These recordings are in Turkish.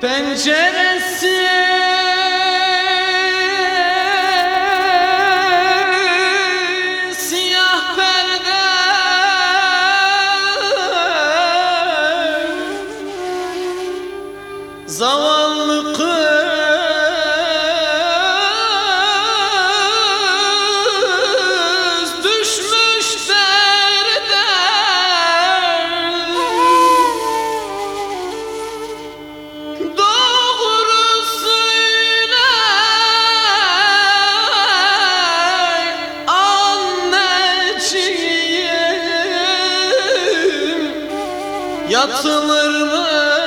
Penceresi Yatılır mı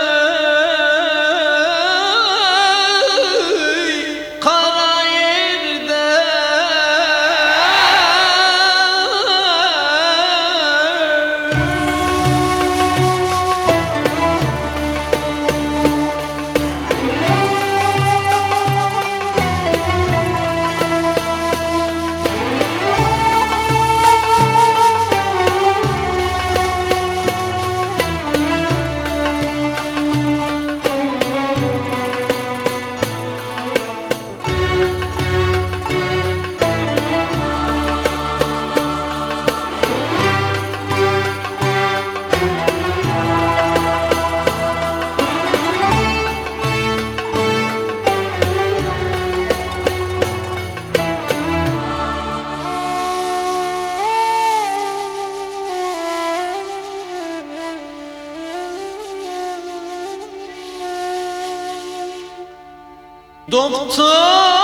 Doktor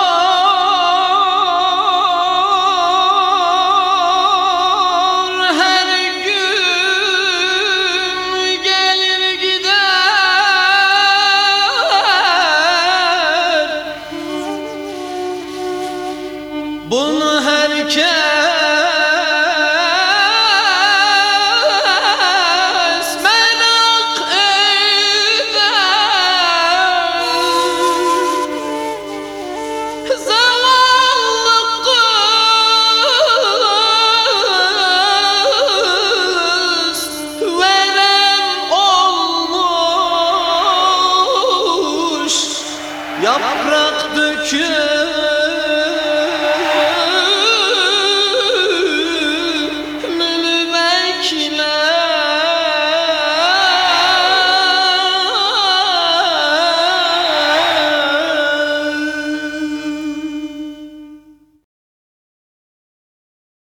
Yaprak dökülür